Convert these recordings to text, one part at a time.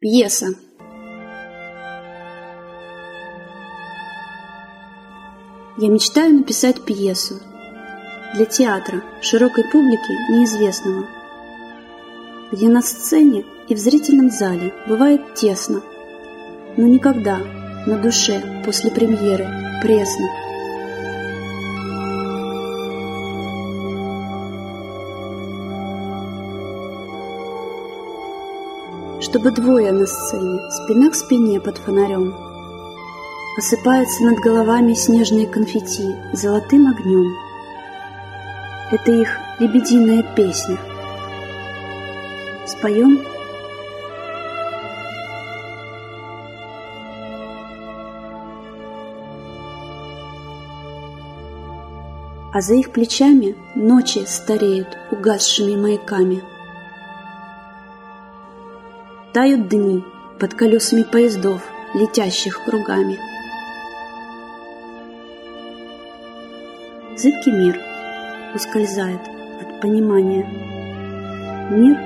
Пьеса. Я мечтаю написать пьесу для театра, широкой публики неизвестного, где на сцене и в зрительном зале бывает тесно, но никогда на душе после премьеры пресно. Чтобы двое на сцене, спина к спине под фонарем. Осыпается над головами снежные конфетти золотым огнем. Это их лебединая песня. Споем? А за их плечами ночи стареют угасшими маяками — Тают дни под колесами поездов, летящих кругами. Зыбкий мир ускользает от понимания. Мир,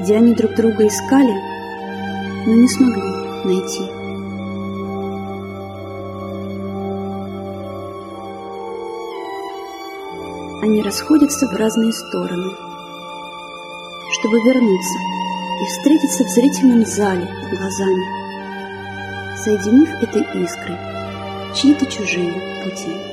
где они друг друга искали, но не смогли найти. Они расходятся в разные стороны, чтобы вернуться и встретиться в зрительном зале глазами, соединив этой искрой чьи-то чужие пути.